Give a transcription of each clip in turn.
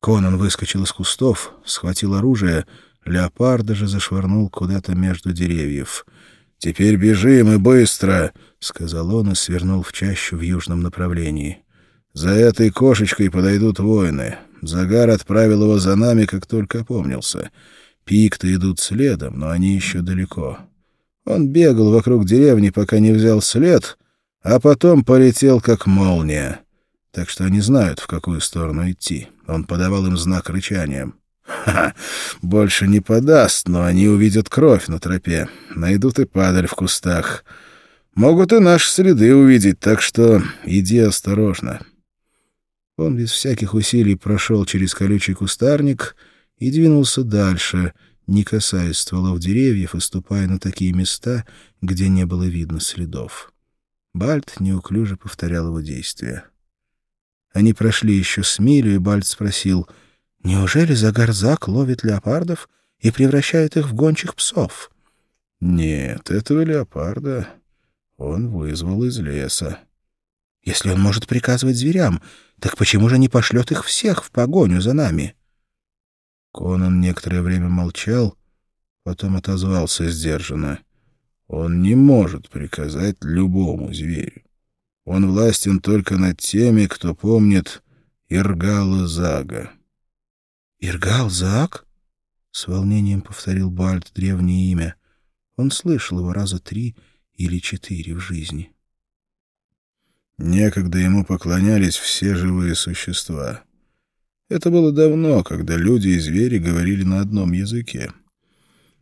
Конан выскочил из кустов, схватил оружие, леопарда же зашвырнул куда-то между деревьев. «Теперь бежим и быстро!» — сказал он и свернул в чащу в южном направлении. «За этой кошечкой подойдут воины. Загар отправил его за нами, как только опомнился. Пикты идут следом, но они еще далеко. Он бегал вокруг деревни, пока не взял след, а потом полетел, как молния. Так что они знают, в какую сторону идти. Он подавал им знак рычанием. Ха, больше не подаст, но они увидят кровь на тропе, найдут и падаль в кустах. Могут и наши следы увидеть, так что иди осторожно. Он без всяких усилий прошел через колючий кустарник и двинулся дальше, не касаясь стволов деревьев и ступая на такие места, где не было видно следов. Бальт неуклюже повторял его действия. Они прошли еще с милю, и Бальт спросил, «Неужели Загарзак ловит леопардов и превращает их в гончих псов?» «Нет, этого леопарда он вызвал из леса». «Если он может приказывать зверям, так почему же не пошлет их всех в погоню за нами?» Конан некоторое время молчал, потом отозвался сдержанно. «Он не может приказать любому зверю. Он властен только над теми, кто помнит Иргала Зага». «Иргал Заг?» — с волнением повторил Бальт древнее имя. Он слышал его раза три или четыре в жизни. Некогда ему поклонялись все живые существа. Это было давно, когда люди и звери говорили на одном языке.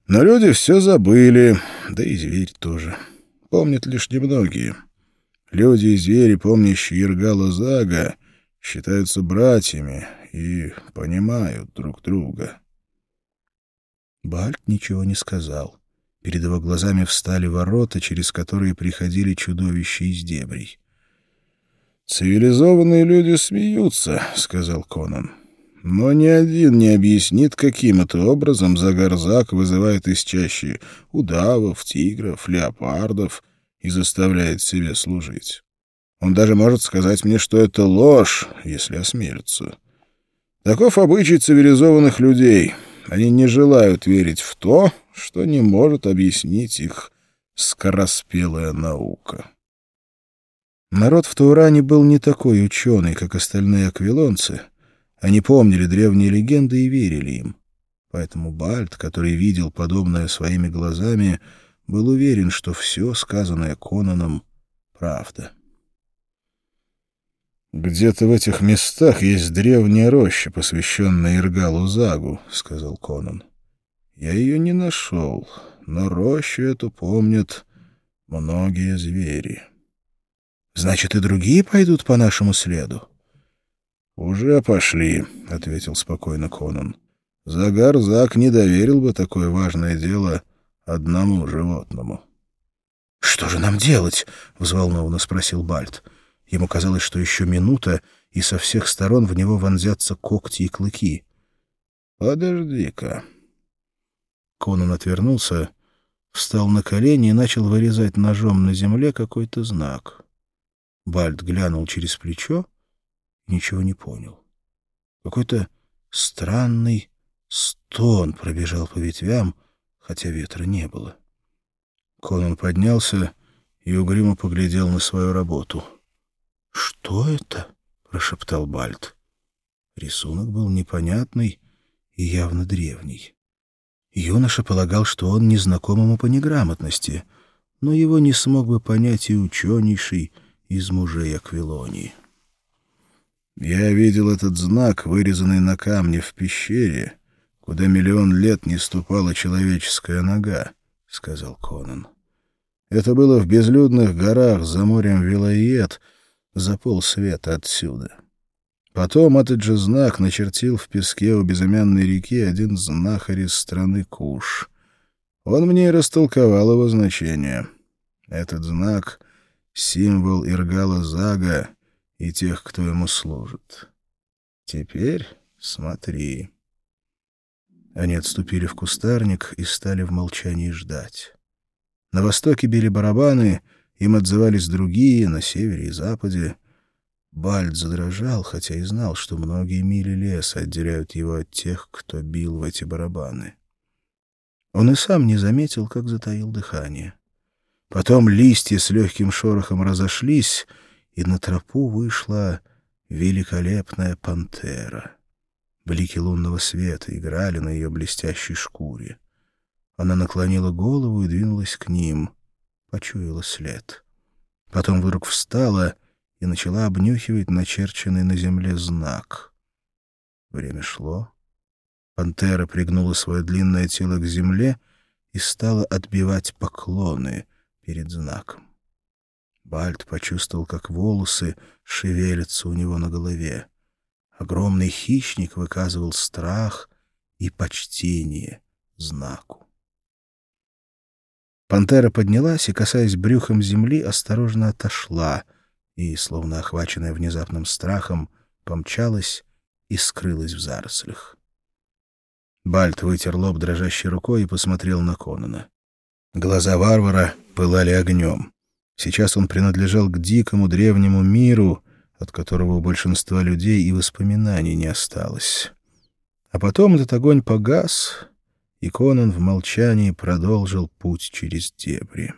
Но люди все забыли, да и зверь тоже. Помнят лишь немногие. Люди и звери, помнящие Иргала Зага, считаются братьями и понимают друг друга. Бальт ничего не сказал. Перед его глазами встали ворота, через которые приходили чудовища из дебрей. «Цивилизованные люди смеются», — сказал Конан. «Но ни один не объяснит, каким это образом Загарзак вызывает из чащи удавов, тигров, леопардов и заставляет себе служить. Он даже может сказать мне, что это ложь, если осмелится. Таков обычай цивилизованных людей. Они не желают верить в то, что не может объяснить их скороспелая наука». Народ в Тауране был не такой ученый, как остальные аквилонцы. Они помнили древние легенды и верили им. Поэтому Бальт, который видел подобное своими глазами, был уверен, что все, сказанное Конаном, — правда. «Где-то в этих местах есть древняя роща, посвященная Иргалу Загу», — сказал Конан. «Я ее не нашел, но рощу эту помнят многие звери». Значит, и другие пойдут по нашему следу? — Уже пошли, — ответил спокойно Конан. — Загар Зак не доверил бы такое важное дело одному животному. — Что же нам делать? — взволнованно спросил Бальт. Ему казалось, что еще минута, и со всех сторон в него вонзятся когти и клыки. — Подожди-ка. Конан отвернулся, встал на колени и начал вырезать ножом на земле какой-то знак. Бальд глянул через плечо и ничего не понял. Какой-то странный стон пробежал по ветвям, хотя ветра не было. Конан поднялся и угрюмо поглядел на свою работу. — Что это? — прошептал Бальд. Рисунок был непонятный и явно древний. Юноша полагал, что он незнакомому по неграмотности, но его не смог бы понять и ученейший, из мужей Аквилонии. «Я видел этот знак, вырезанный на камне в пещере, куда миллион лет не ступала человеческая нога», — сказал Конан. «Это было в безлюдных горах за морем Вилоед, за полсвета отсюда». Потом этот же знак начертил в песке у безымянной реки один знахарь из страны Куш. Он мне и растолковал его значение. Этот знак символ Иргала Зага и тех, кто ему служит. Теперь смотри. Они отступили в кустарник и стали в молчании ждать. На востоке били барабаны, им отзывались другие, на севере и западе. Бальд задрожал, хотя и знал, что многие мили леса отделяют его от тех, кто бил в эти барабаны. Он и сам не заметил, как затаил дыхание. Потом листья с легким шорохом разошлись, и на тропу вышла великолепная пантера. Блики лунного света играли на ее блестящей шкуре. Она наклонила голову и двинулась к ним, почуяла след. Потом вдруг встала и начала обнюхивать начерченный на земле знак. Время шло. Пантера пригнула свое длинное тело к земле и стала отбивать поклоны перед знаком. Бальт почувствовал, как волосы шевелятся у него на голове. Огромный хищник выказывал страх и почтение знаку. Пантера поднялась и, касаясь брюхом земли, осторожно отошла и, словно охваченная внезапным страхом, помчалась и скрылась в зарослях. Бальт вытер лоб дрожащей рукой и посмотрел на Конона. Глаза варвара пылали огнем. Сейчас он принадлежал к дикому древнему миру, от которого у большинства людей и воспоминаний не осталось. А потом этот огонь погас, и Конан в молчании продолжил путь через дебри.